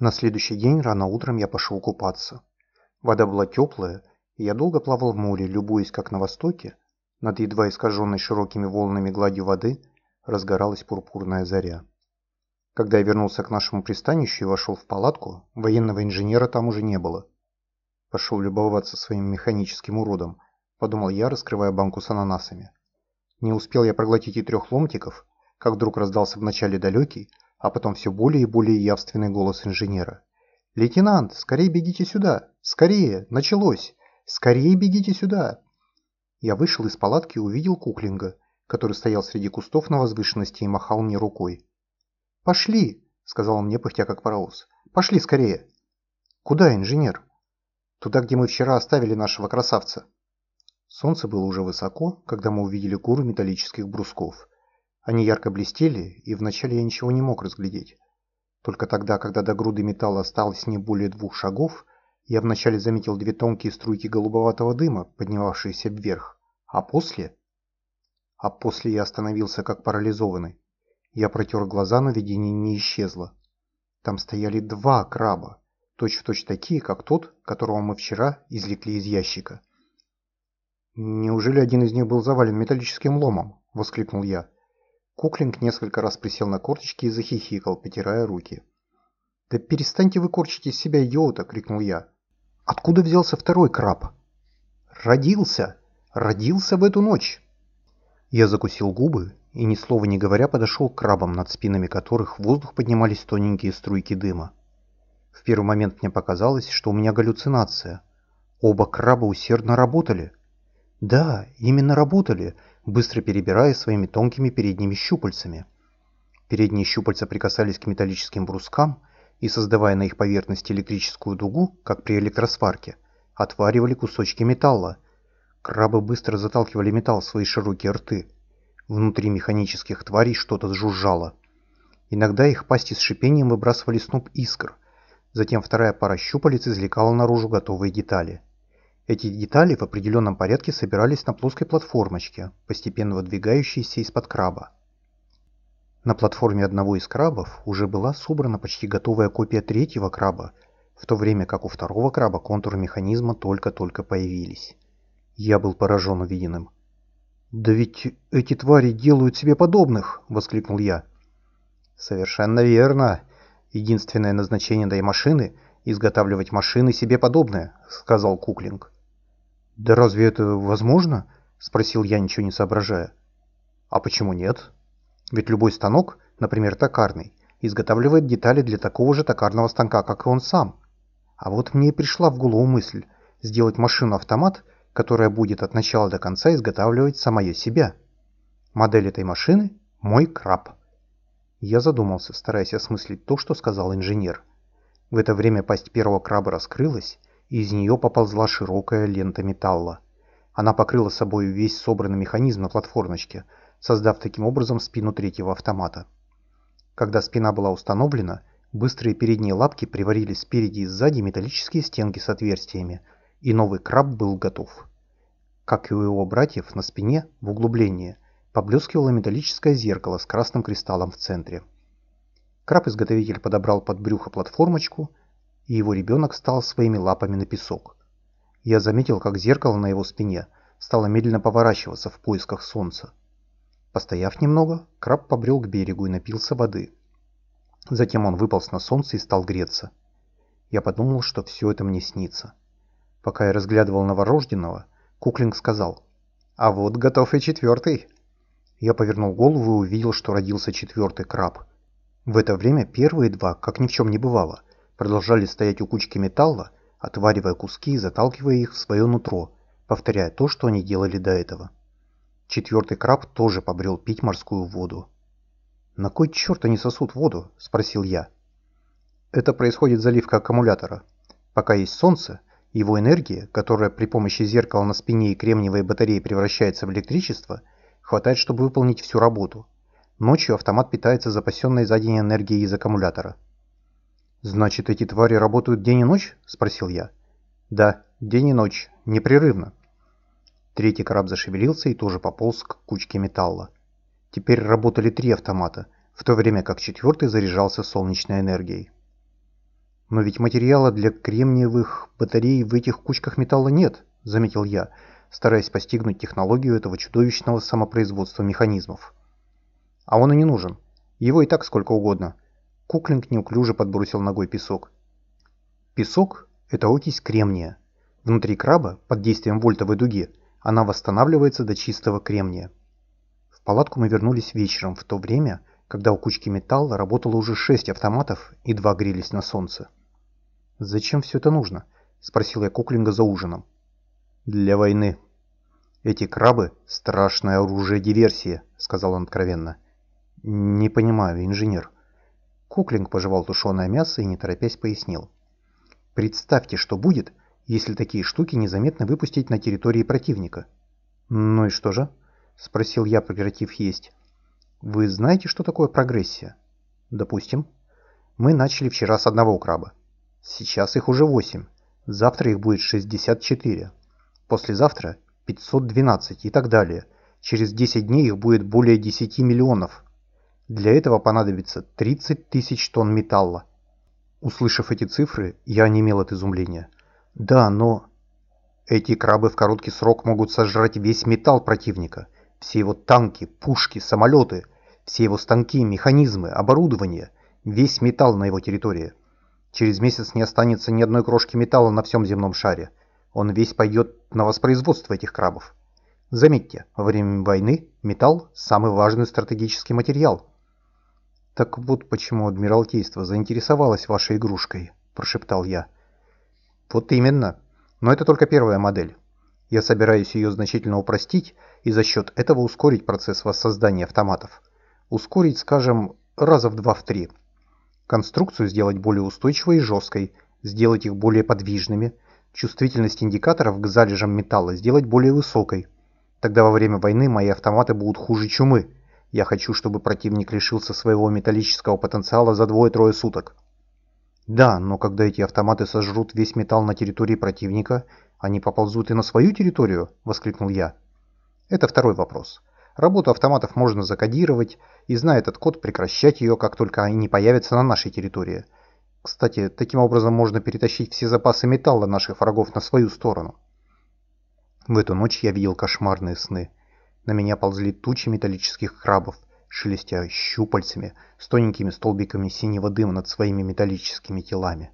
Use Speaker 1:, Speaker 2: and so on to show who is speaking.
Speaker 1: На следующий день рано утром я пошел купаться. Вода была теплая, и я долго плавал в море, любуясь, как на востоке, над едва искаженной широкими волнами гладью воды, разгоралась пурпурная заря. Когда я вернулся к нашему пристанищу и вошел в палатку, военного инженера там уже не было. Пошел любоваться своим механическим уродом, подумал я, раскрывая банку с ананасами. Не успел я проглотить и трех ломтиков, как вдруг раздался вначале далекий, а потом все более и более явственный голос инженера. «Лейтенант, скорее бегите сюда! Скорее! Началось! Скорее бегите сюда!» Я вышел из палатки и увидел Куклинга, который стоял среди кустов на возвышенности и махал мне рукой. «Пошли!» — сказал он мне, пыхтя как паровоз. «Пошли скорее!» «Куда, инженер?» «Туда, где мы вчера оставили нашего красавца». Солнце было уже высоко, когда мы увидели гору металлических брусков. Они ярко блестели, и вначале я ничего не мог разглядеть. Только тогда, когда до груды металла осталось не более двух шагов, я вначале заметил две тонкие струйки голубоватого дыма, поднимавшиеся вверх, а после... А после я остановился как парализованный. Я протер глаза, но видение не исчезло. Там стояли два краба, точь-в-точь точь такие, как тот, которого мы вчера извлекли из ящика. «Неужели один из них был завален металлическим ломом?» — воскликнул я. Куклинг несколько раз присел на корточки и захихикал, потирая руки. «Да перестаньте вы корчить из себя идиота!» — крикнул я. «Откуда взялся второй краб?» «Родился! Родился в эту ночь!» Я закусил губы и, ни слова не говоря, подошел к крабам, над спинами которых в воздух поднимались тоненькие струйки дыма. В первый момент мне показалось, что у меня галлюцинация. Оба краба усердно работали. Да, именно работали — быстро перебирая своими тонкими передними щупальцами. Передние щупальца прикасались к металлическим брускам и, создавая на их поверхности электрическую дугу, как при электросварке, отваривали кусочки металла. Крабы быстро заталкивали металл в свои широкие рты. Внутри механических тварей что-то сжужжало. Иногда их пасти с шипением выбрасывали сноп искр. Затем вторая пара щупалец извлекала наружу готовые детали. Эти детали в определенном порядке собирались на плоской платформочке, постепенно выдвигающейся из-под краба. На платформе одного из крабов уже была собрана почти готовая копия третьего краба, в то время как у второго краба контуры механизма только-только появились. Я был поражен увиденным. «Да ведь эти твари делают себе подобных!» — воскликнул я. «Совершенно верно. Единственное назначение этой машины — изготавливать машины себе подобные», — сказал Куклинг. «Да разве это возможно?» – спросил я, ничего не соображая. «А почему нет? Ведь любой станок, например, токарный, изготавливает детали для такого же токарного станка, как и он сам. А вот мне пришла в голову мысль сделать машину-автомат, которая будет от начала до конца изготавливать самое себя. Модель этой машины – мой краб». Я задумался, стараясь осмыслить то, что сказал инженер. В это время пасть первого краба раскрылась, и из нее поползла широкая лента металла. Она покрыла собой весь собранный механизм на платформочке, создав таким образом спину третьего автомата. Когда спина была установлена, быстрые передние лапки приварили спереди и сзади металлические стенки с отверстиями, и новый краб был готов. Как и у его братьев, на спине, в углублении, поблескивало металлическое зеркало с красным кристаллом в центре. Краб-изготовитель подобрал под брюхо платформочку и его ребенок стал своими лапами на песок. Я заметил, как зеркало на его спине стало медленно поворачиваться в поисках солнца. Постояв немного, краб побрел к берегу и напился воды. Затем он выполз на солнце и стал греться. Я подумал, что все это мне снится. Пока я разглядывал новорожденного, Куклинг сказал, «А вот готов и четвертый». Я повернул голову и увидел, что родился четвертый краб. В это время первые два, как ни в чем не бывало, продолжали стоять у кучки металла, отваривая куски и заталкивая их в свое нутро, повторяя то, что они делали до этого. Четвертый краб тоже побрел пить морскую воду. «На кой черт они сосут воду?» – спросил я. Это происходит заливка аккумулятора. Пока есть солнце, его энергия, которая при помощи зеркала на спине и кремниевой батареи превращается в электричество, хватает, чтобы выполнить всю работу. Ночью автомат питается запасенной за день энергией из аккумулятора. «Значит, эти твари работают день и ночь?» – спросил я. «Да, день и ночь, непрерывно». Третий краб зашевелился и тоже пополз к кучке металла. Теперь работали три автомата, в то время как четвертый заряжался солнечной энергией. Но ведь материала для кремниевых батарей в этих кучках металла нет, заметил я, стараясь постигнуть технологию этого чудовищного самопроизводства механизмов. А он и не нужен. Его и так сколько угодно. Куклинг неуклюже подбросил ногой песок. Песок – это окись кремния. Внутри краба, под действием вольтовой дуги, она восстанавливается до чистого кремния. В палатку мы вернулись вечером, в то время, когда у кучки металла работало уже шесть автоматов и два грелись на солнце. «Зачем все это нужно?» – спросил я Куклинга за ужином. «Для войны. Эти крабы – страшное оружие диверсии», – сказал он откровенно. «Не понимаю, инженер». Куклинг пожевал тушеное мясо и не торопясь пояснил. «Представьте, что будет, если такие штуки незаметно выпустить на территории противника». «Ну и что же?» – спросил я, прекратив есть. «Вы знаете, что такое прогрессия?» «Допустим. Мы начали вчера с одного краба. Сейчас их уже 8. Завтра их будет 64. Послезавтра 512 и так далее. Через 10 дней их будет более 10 миллионов. Для этого понадобится 30 тысяч тонн металла. Услышав эти цифры, я онемел от изумления. Да, но... Эти крабы в короткий срок могут сожрать весь металл противника. Все его танки, пушки, самолеты, все его станки, механизмы, оборудование, весь металл на его территории. Через месяц не останется ни одной крошки металла на всем земном шаре. Он весь пойдет на воспроизводство этих крабов. Заметьте, во время войны металл – самый важный стратегический материал. «Так вот почему Адмиралтейство заинтересовалось вашей игрушкой», – прошептал я. «Вот именно. Но это только первая модель. Я собираюсь ее значительно упростить и за счет этого ускорить процесс воссоздания автоматов. Ускорить, скажем, раза в два-в три. Конструкцию сделать более устойчивой и жесткой, сделать их более подвижными, чувствительность индикаторов к залежам металла сделать более высокой. Тогда во время войны мои автоматы будут хуже чумы. Я хочу, чтобы противник лишился своего металлического потенциала за двое-трое суток. Да, но когда эти автоматы сожрут весь металл на территории противника, они поползут и на свою территорию, воскликнул я. Это второй вопрос. Работу автоматов можно закодировать, и зная этот код, прекращать ее, как только они появятся на нашей территории. Кстати, таким образом можно перетащить все запасы металла наших врагов на свою сторону. В эту ночь я видел кошмарные сны. На меня ползли тучи металлических крабов, шелестя щупальцами, с тоненькими столбиками синего дыма над своими металлическими телами.